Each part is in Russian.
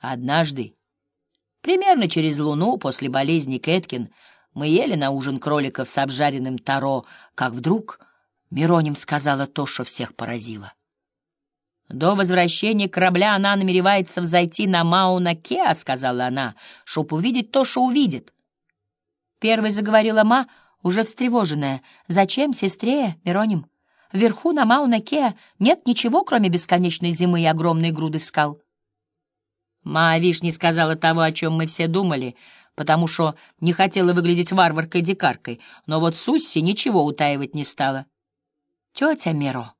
Однажды, примерно через луну после болезни Кэткин, мы ели на ужин кроликов с обжаренным таро, как вдруг Мироним сказала то, что всех поразило. «До возвращения корабля она намеревается взойти на Мауна-Кеа», — сказала она, — «чтоб увидеть то, что увидит». Первой заговорила Ма, уже встревоженная. «Зачем, сестре, Мироним? Вверху на Мауна-Кеа нет ничего, кроме бесконечной зимы и огромной груды скал». Ма Вишни сказала того, о чем мы все думали, потому что не хотела выглядеть варваркой-дикаркой, но вот Сусси ничего утаивать не стала. «Тетя Миро,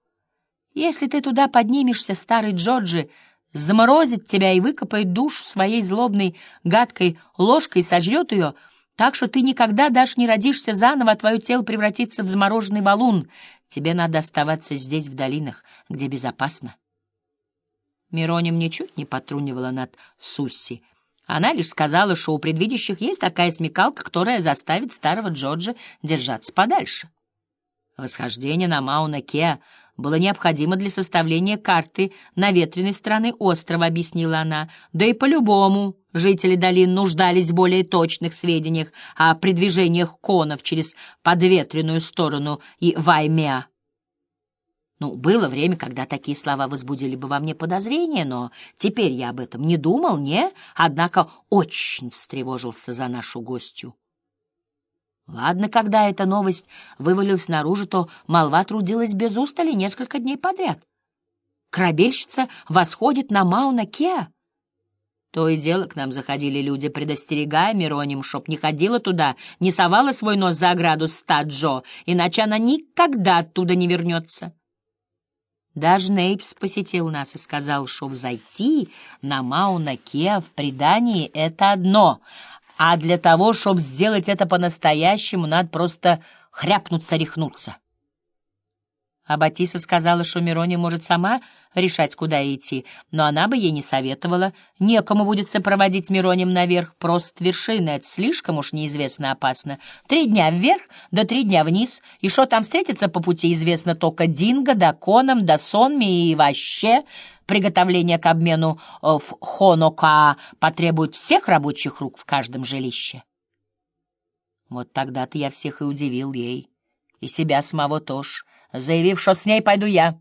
если ты туда поднимешься, старый Джорджи заморозит тебя и выкопает душу своей злобной, гадкой ложкой и сожрет ее, так что ты никогда даже не родишься заново, а твое тело превратится в замороженный валун. Тебе надо оставаться здесь, в долинах, где безопасно». Мироним ничуть не потрунивала над Сусси. Она лишь сказала, что у предвидящих есть такая смекалка, которая заставит старого Джорджа держаться подальше. Восхождение на Мауна-Кеа было необходимо для составления карты наветренной стороны острова, объяснила она. Да и по-любому жители долин нуждались в более точных сведениях о передвижениях конов через подветренную сторону и Ваймеа. Ну, было время, когда такие слова возбудили бы во мне подозрения, но теперь я об этом не думал, не, однако очень встревожился за нашу гостью. Ладно, когда эта новость вывалилась наружу, то молва трудилась без устали несколько дней подряд. Корабельщица восходит на Мауна-Кеа. То и дело к нам заходили люди, предостерегая Мироним, чтоб не ходила туда, не совала свой нос за ограду Стаджо, иначе она никогда оттуда не вернется. Даже Нейпс посетил нас и сказал, что взойти на Мауна-Кеа в предании — это одно, а для того, чтобы сделать это по-настоящему, надо просто хряпнуться-рехнуться. А Батиса сказала, что Мирони может сама решать, куда идти, но она бы ей не советовала. Некому будет сопроводить Мироним наверх, просто вершины, это слишком уж неизвестно опасно. Три дня вверх, да три дня вниз, и что там встретится по пути, известно только Динго, да Коном, да Сонми и вообще... Приготовление к обмену э, в Хонока потребует всех рабочих рук в каждом жилище. Вот тогда-то я всех и удивил ей, и себя самого тоже заявив, что с ней пойду я.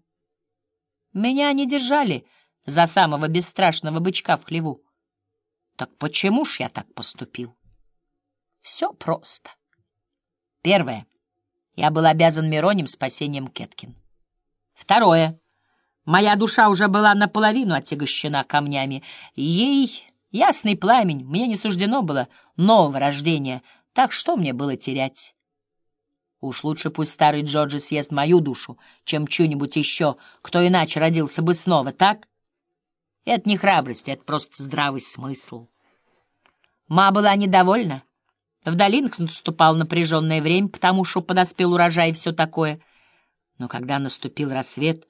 Меня не держали за самого бесстрашного бычка в хлеву. Так почему ж я так поступил? Все просто. Первое. Я был обязан Мироним спасением Кеткин. Второе. Моя душа уже была наполовину отягощена камнями. Ей, ясный пламень, мне не суждено было нового рождения, так что мне было терять? Уж лучше пусть старый Джорджи съест мою душу, чем чью-нибудь еще, кто иначе родился бы снова, так? Это не храбрость, это просто здравый смысл. Ма была недовольна. В долинах наступало напряженное время, потому что подоспел урожай и все такое. Но когда наступил рассвет,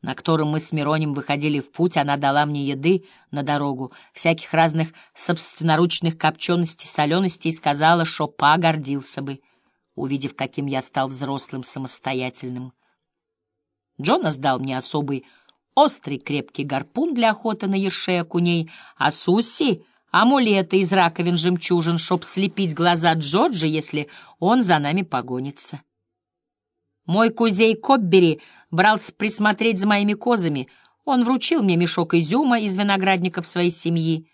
на котором мы с Миронем выходили в путь, она дала мне еды на дорогу, всяких разных собственноручных копченостей, соленостей и сказала, что па гордился бы увидев, каким я стал взрослым, самостоятельным. Джонас дал мне особый острый крепкий гарпун для охоты на ершей окуней, а Суси — амулеты из раковин жемчужин, чтоб слепить глаза Джорджа, если он за нами погонится. Мой кузей Коббери брался присмотреть за моими козами. Он вручил мне мешок изюма из виноградников своей семьи.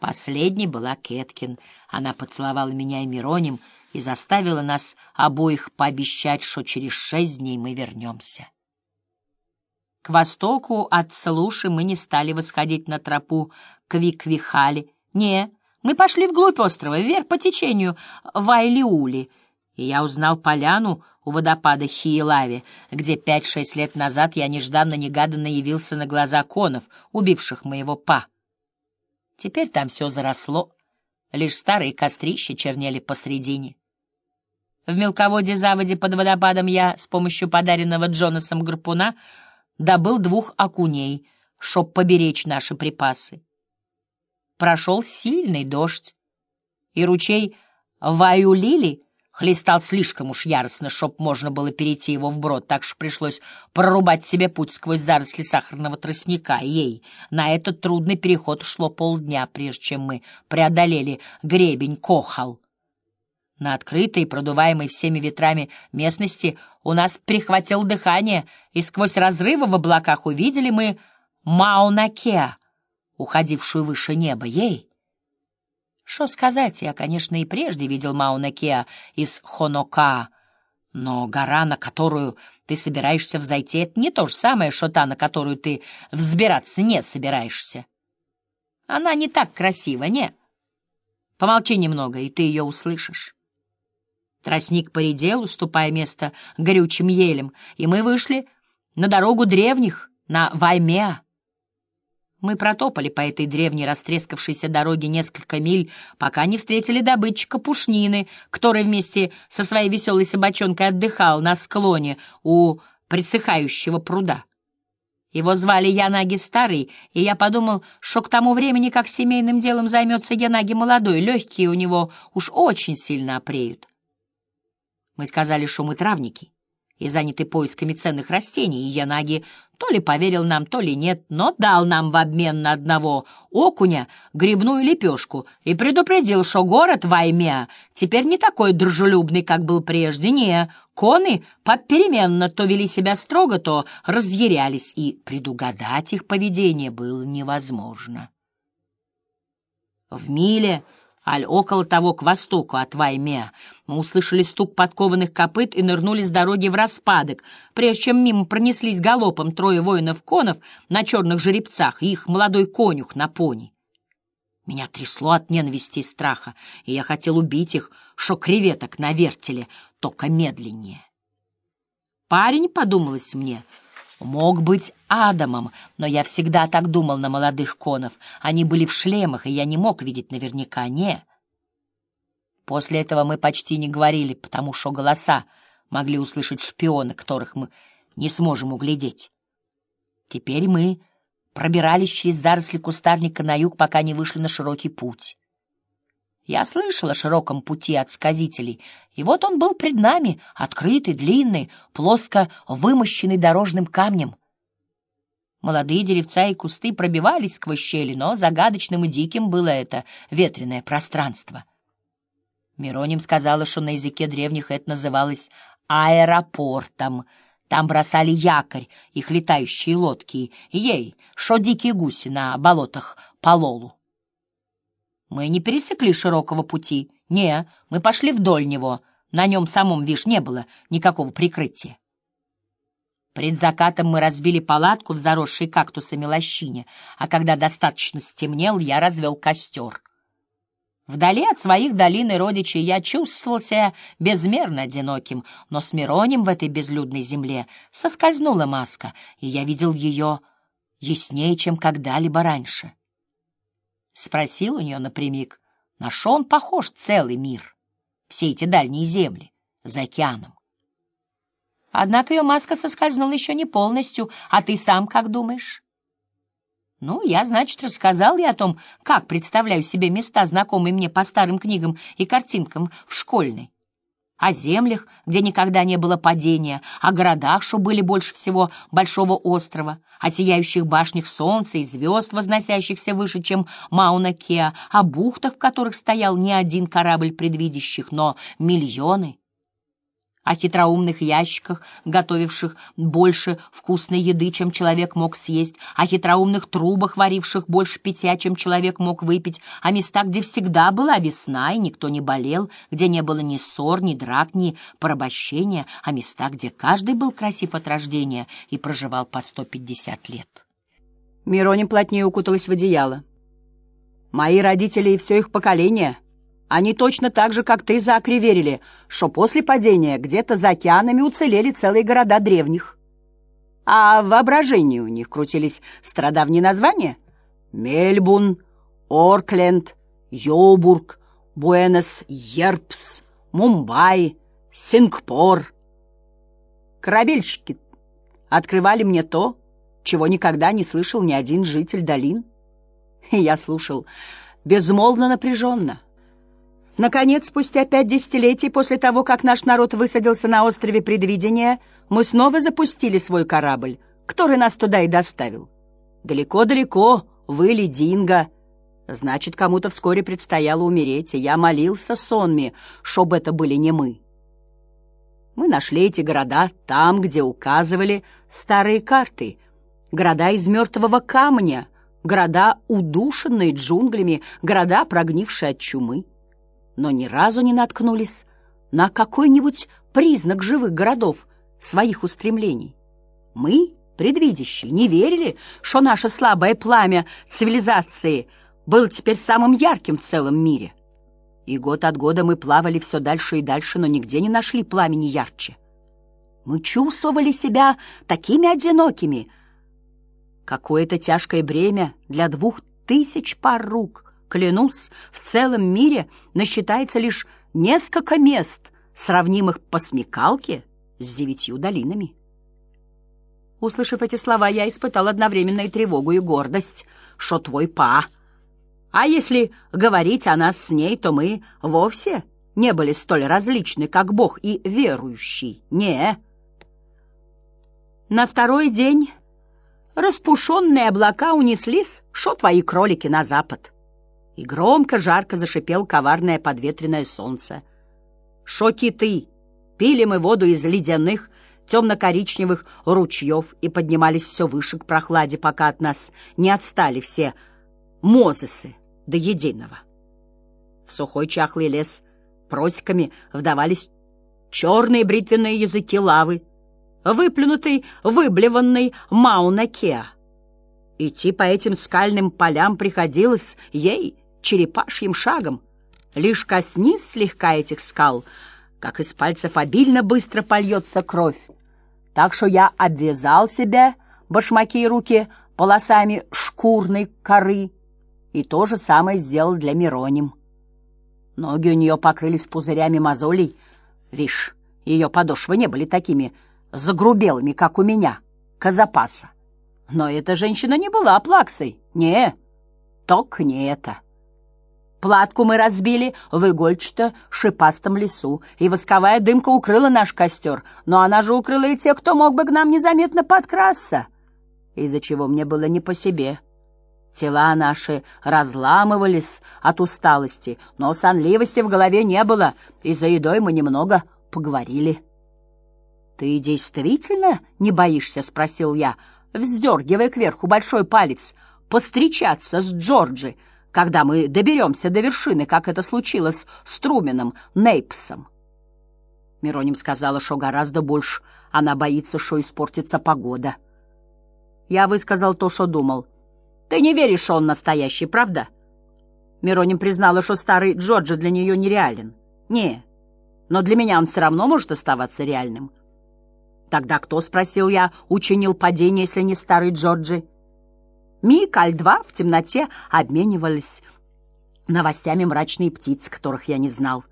Последней была Кеткин. Она поцеловала меня и Мироним — и заставила нас обоих пообещать, что через шесть дней мы вернемся. К востоку от Слуши мы не стали восходить на тропу к Виквихали. Не, мы пошли вглубь острова, вверх по течению Вайлиули, и я узнал поляну у водопада Хиелави, где пять-шесть лет назад я нежданно-негаданно явился на глаза конов, убивших моего па. Теперь там все заросло, лишь старые кострища чернели посредине. В мелководье-заводе под водопадом я с помощью подаренного Джонасом гарпуна добыл двух окуней, чтоб поберечь наши припасы. Прошел сильный дождь, и ручей Ваюлили хлестал слишком уж яростно, чтоб можно было перейти его вброд, так что пришлось прорубать себе путь сквозь заросли сахарного тростника. Ей на этот трудный переход ушло полдня, прежде чем мы преодолели гребень Кохал. На открытой, продуваемой всеми ветрами местности у нас прихватило дыхание, и сквозь разрывы в облаках увидели мы Маунакеа, уходившую выше неба. Ей! Что сказать, я, конечно, и прежде видел Мауна Кеа из Хонока, но гора, на которую ты собираешься взойти, это не то же самое, что та, на которую ты взбираться не собираешься. Она не так красива, не? Помолчи немного, и ты ее услышишь. Тростник поредел, уступая место горючим елем, и мы вышли на дорогу древних, на Ваймеа. Мы протопали по этой древней растрескавшейся дороге несколько миль, пока не встретили добытчика пушнины, который вместе со своей веселой собачонкой отдыхал на склоне у присыхающего пруда. Его звали Янаги Старый, и я подумал, что к тому времени, как семейным делом займется Янаги Молодой, легкие у него уж очень сильно опреют. Мы сказали, что мы травники и заняты поисками ценных растений, и Янаги то ли поверил нам, то ли нет, но дал нам в обмен на одного окуня грибную лепешку и предупредил, что город Ваймя теперь не такой дружелюбный, как был прежде. Не, коны попеременно то вели себя строго, то разъярялись, и предугадать их поведение было невозможно. В миле аль около того, к востоку от Вайме. Мы услышали стук подкованных копыт и нырнули с дороги в распадок, прежде чем мимо пронеслись галопом трое воинов-конов на черных жеребцах и их молодой конюх на пони. Меня трясло от ненависти и страха, и я хотел убить их, шо креветок на вертеле, только медленнее. Парень, подумалось мне, — Мог быть Адамом, но я всегда так думал на молодых конов. Они были в шлемах, и я не мог видеть наверняка, не. После этого мы почти не говорили, потому что голоса могли услышать шпионы, которых мы не сможем углядеть. Теперь мы пробирались через заросли кустарника на юг, пока не вышли на широкий путь. Я слышал о широком пути от сказителей, и вот он был пред нами, открытый, длинный, плоско вымощенный дорожным камнем. Молодые деревца и кусты пробивались сквозь щели, но загадочным и диким было это ветреное пространство. Мироним сказала, что на языке древних это называлось аэропортом. Там бросали якорь, их летающие лодки, ей, что дикие гуси на болотах Пололу. Мы не пересекли широкого пути. Не, мы пошли вдоль него. На нем самом, вишь, не было никакого прикрытия. Пред закатом мы разбили палатку в заросшей кактусами лощине, а когда достаточно стемнел, я развел костер. Вдали от своих долин и родичей я чувствовал себя безмерно одиноким, но с Миронем в этой безлюдной земле соскользнула маска, и я видел ее яснее, чем когда-либо раньше. Спросил у нее напрямик, на что он похож целый мир, все эти дальние земли за океаном. Однако ее маска соскользнула еще не полностью, а ты сам как думаешь? Ну, я, значит, рассказал ей о том, как представляю себе места, знакомые мне по старым книгам и картинкам в школьной о землях, где никогда не было падения, о городах, что были больше всего большого острова, о сияющих башнях солнца и звезд, возносящихся выше, чем Мауна-Кеа, о бухтах, в которых стоял не один корабль предвидящих, но миллионы о хитроумных ящиках, готовивших больше вкусной еды, чем человек мог съесть, о хитроумных трубах, варивших больше питья, чем человек мог выпить, о местах, где всегда была весна и никто не болел, где не было ни ссор, ни драк, ни порабощения, о местах, где каждый был красив от рождения и проживал по сто пятьдесят лет. Мироне плотнее укуталась в одеяло. «Мои родители и все их поколение...» Они точно так же, как ты, Закри, верили, что после падения где-то за океанами уцелели целые города древних. А в воображении у них крутились страдавние названия? Мельбун, Оркленд, Йобург, Буэнос-Ерпс, Мумбаи, Сингпор. Корабельщики открывали мне то, чего никогда не слышал ни один житель долин. И я слушал безмолвно напряженно, Наконец, спустя пять десятилетий после того, как наш народ высадился на острове Предвидения, мы снова запустили свой корабль, который нас туда и доставил. Далеко-далеко выли Динго. Значит, кому-то вскоре предстояло умереть, и я молился сонми, чтобы это были не мы. Мы нашли эти города там, где указывали старые карты. Города из мертвого камня, города, удушенные джунглями, города, прогнившие от чумы но ни разу не наткнулись на какой-нибудь признак живых городов, своих устремлений. Мы, предвидящие, не верили, что наше слабое пламя цивилизации было теперь самым ярким в целом мире. И год от года мы плавали все дальше и дальше, но нигде не нашли пламени ярче. Мы чувствовали себя такими одинокими. Какое-то тяжкое бремя для двух тысяч пар рук, Клянусь, в целом мире насчитается лишь несколько мест, сравнимых по смекалке с девятью долинами. Услышав эти слова, я испытал одновременно и тревогу, и гордость, что твой па. А если говорить о нас с ней, то мы вовсе не были столь различны, как Бог и верующий. Не. На второй день распушенные облака унеслись, что твои кролики на запад и громко, жарко зашипел коварное подветренное солнце. «Шо киты! Пили мы воду из ледяных, темно-коричневых ручьев и поднимались все выше к прохладе, пока от нас не отстали все мозесы до единого. В сухой чахлый лес просеками вдавались черные бритвенные языки лавы, выплюнутый, выблеванный Мауна-Кеа. Идти по этим скальным полям приходилось ей черепашьим шагом. Лишь коснись слегка этих скал, как из пальцев обильно быстро польется кровь. Так что я обвязал себя, башмаки и руки, полосами шкурной коры, и то же самое сделал для Мироним. Ноги у нее покрылись пузырями мозолей. Вишь, ее подошвы не были такими загрубелыми, как у меня, Казапаса. Но эта женщина не была плаксой. Не, только не это. Платку мы разбили в игольчато-шипастом лесу, и восковая дымка укрыла наш костер, но она же укрыла и тех, кто мог бы к нам незаметно подкрасться, из-за чего мне было не по себе. Тела наши разламывались от усталости, но сонливости в голове не было, и за едой мы немного поговорили. — Ты действительно не боишься? — спросил я, вздергивая кверху большой палец. — Постречаться с Джорджи — когда мы доберемся до вершины, как это случилось с Труменом Нейпсом. Мироним сказала, что гораздо больше она боится, что испортится погода. Я высказал то, что думал. Ты не веришь, что он настоящий, правда? Мироним признала, что старый Джорджи для нее нереален. Не, но для меня он все равно может оставаться реальным. Тогда кто, спросил я, учинил падение, если не старый Джорджи? Миг, аль-два в темноте обменивались новостями мрачные птицы, которых я не знал.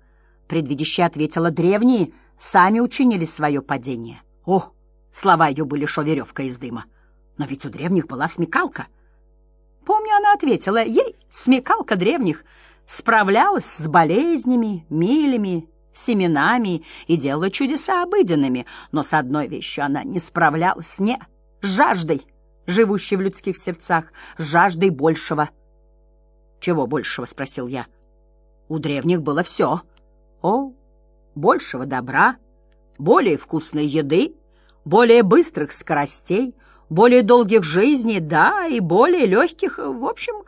Предвидящая ответила, древние сами учинили свое падение. О, слова ее были шо веревка из дыма. Но ведь у древних была смекалка. Помню, она ответила, ей смекалка древних справлялась с болезнями, милями, семенами и делала чудеса обыденными, но с одной вещью она не справлялась, не, жаждой живущий в людских сердцах, жаждой большего. «Чего большего?» — спросил я. «У древних было все. О, большего добра, более вкусной еды, более быстрых скоростей, более долгих жизней, да, и более легких, в общем,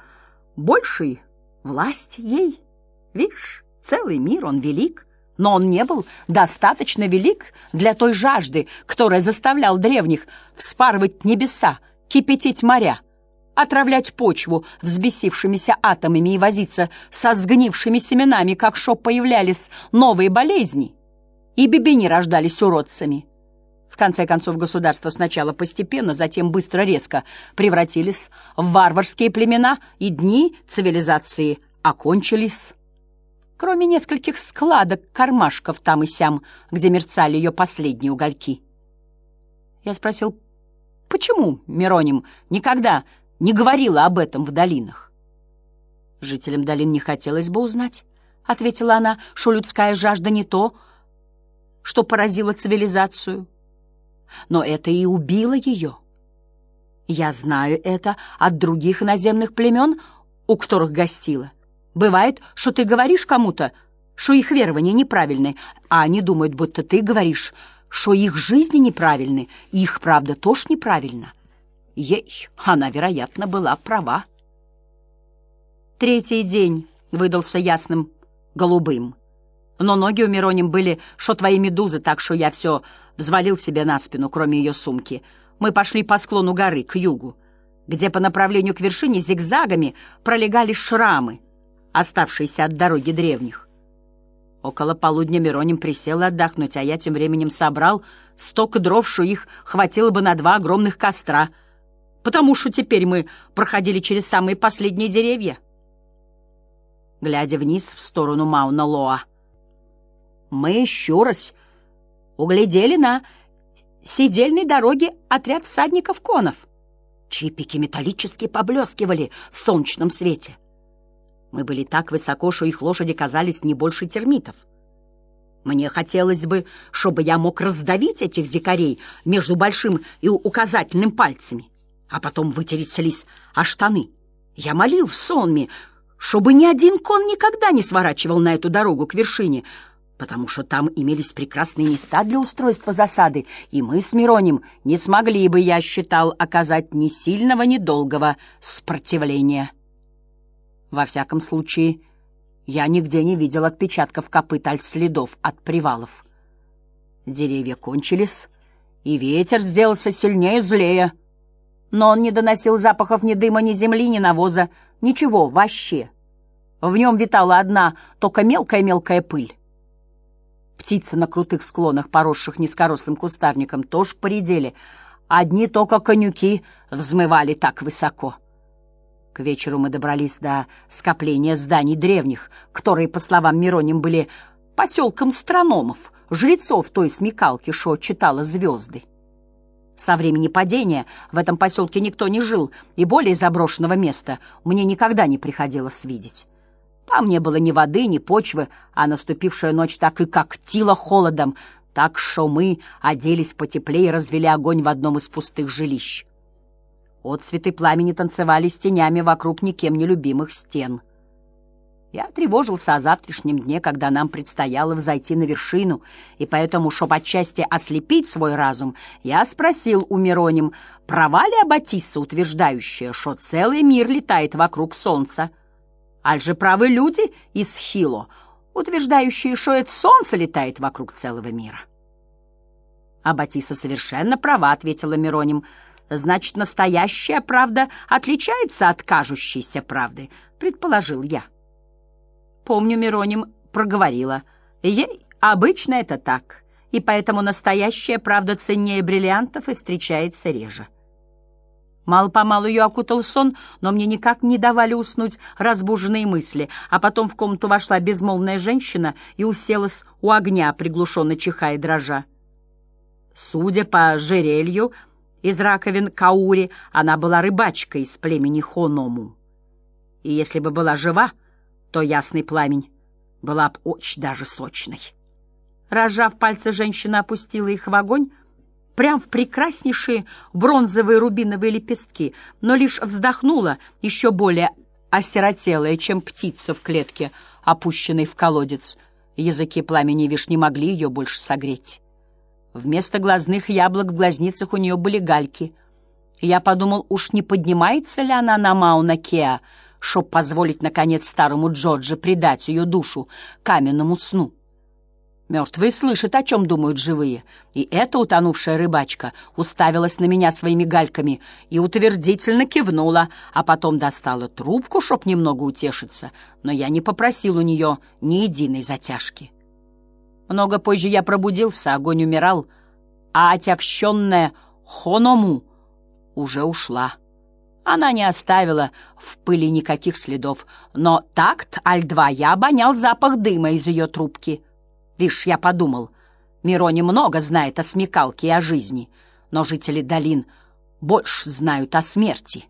большей власти ей. Видишь, целый мир, он велик, но он не был достаточно велик для той жажды, которая заставлял древних вспарывать небеса, кипятить моря, отравлять почву взбесившимися атомами и возиться со сгнившими семенами, как шоп появлялись новые болезни, и бебени рождались уродцами. В конце концов, государства сначала постепенно, затем быстро-резко превратились в варварские племена, и дни цивилизации окончились. Кроме нескольких складок, кармашков там и сям, где мерцали ее последние угольки. Я спросил, Почему Мироним никогда не говорила об этом в долинах? Жителям долин не хотелось бы узнать. ответила она, — что людская жажда не то, что поразило цивилизацию. Но это и убило ее. Я знаю это от других иноземных племен, у которых гостила. Бывает, что ты говоришь кому-то, что их верования неправильны, а они думают, будто ты говоришь, что их жизни неправильны, и их правда тоже неправильна. Ей, она, вероятно, была права. Третий день выдался ясным голубым. Но ноги у Мироним были, что твои медузы, так что я все взвалил себе на спину, кроме ее сумки. Мы пошли по склону горы, к югу, где по направлению к вершине зигзагами пролегали шрамы, оставшиеся от дороги древних. Около полудня Мироним присел отдохнуть, а я тем временем собрал столько дров, что их хватило бы на два огромных костра, потому что теперь мы проходили через самые последние деревья. Глядя вниз в сторону Мауна-Лоа, мы еще раз углядели на сидельной дороге отряд всадников-конов, чьи пики металлически поблескивали в солнечном свете. Мы были так высоко, что их лошади казались не больше термитов. Мне хотелось бы, чтобы я мог раздавить этих дикарей между большим и указательным пальцами, а потом вытереть слизь о штаны. Я молил в сонме, чтобы ни один кон никогда не сворачивал на эту дорогу к вершине, потому что там имелись прекрасные места для устройства засады, и мы с Миронем не смогли бы, я считал, оказать ни сильного, ни долгого сопротивления. Во всяком случае, я нигде не видел отпечатков копыт аль следов от привалов. Деревья кончились, и ветер сделался сильнее и злее. Но он не доносил запахов ни дыма, ни земли, ни навоза, ничего вообще. В нем витала одна только мелкая-мелкая пыль. Птицы на крутых склонах, поросших низкорослым кустарником, тоже поредели. Одни только конюки взмывали так высоко. К вечеру мы добрались до скопления зданий древних, которые, по словам Мироним, были поселком астрономов, жрецов той смекалки, что читала звезды. Со времени падения в этом поселке никто не жил, и более заброшенного места мне никогда не приходилось видеть. Там не было ни воды, ни почвы, а наступившая ночь так и когтила холодом, так что мы оделись потеплее и развели огонь в одном из пустых жилищ. Отцветы пламени танцевали с тенями вокруг никем не любимых стен. Я тревожился о завтрашнем дне, когда нам предстояло взойти на вершину, и поэтому, чтобы отчасти ослепить свой разум, я спросил у Мироним, права ли Аббатисса, утверждающая, что целый мир летает вокруг Солнца? Аль же правы люди из Хило, утверждающие, что это Солнце летает вокруг целого мира? Аббатисса совершенно права, ответила Мироним, — Значит, настоящая правда отличается от кажущейся правды, предположил я. Помню, Мироним проговорила. Ей обычно это так, и поэтому настоящая правда ценнее бриллиантов и встречается реже. Мало-помалу ее окутал сон, но мне никак не давали уснуть разбуженные мысли, а потом в комнату вошла безмолвная женщина и уселась у огня, приглушенно чихая и дрожа. Судя по жерелью, из раковин Каури, она была рыбачкой из племени Хоному. И если бы была жива, то ясный пламень была б очень даже сочной. Разжав пальцы, женщина опустила их в огонь, прям в прекраснейшие бронзовые рубиновые лепестки, но лишь вздохнула, еще более осиротелая, чем птица в клетке, опущенной в колодец. Языки пламени вишни могли ее больше согреть. Вместо глазных яблок в глазницах у нее были гальки. Я подумал, уж не поднимается ли она на Мауна Кеа, чтоб позволить, наконец, старому Джорджи предать ее душу каменному сну. Мертвые слышат, о чем думают живые, и эта утонувшая рыбачка уставилась на меня своими гальками и утвердительно кивнула, а потом достала трубку, чтоб немного утешиться, но я не попросил у нее ни единой затяжки. Много позже я пробудился, огонь умирал, а отягченная Хоному уже ушла. Она не оставила в пыли никаких следов, но такт Аль-2 я обонял запах дыма из ее трубки. Вишь, я подумал, Мирони много знает о смекалке и о жизни, но жители долин больше знают о смерти.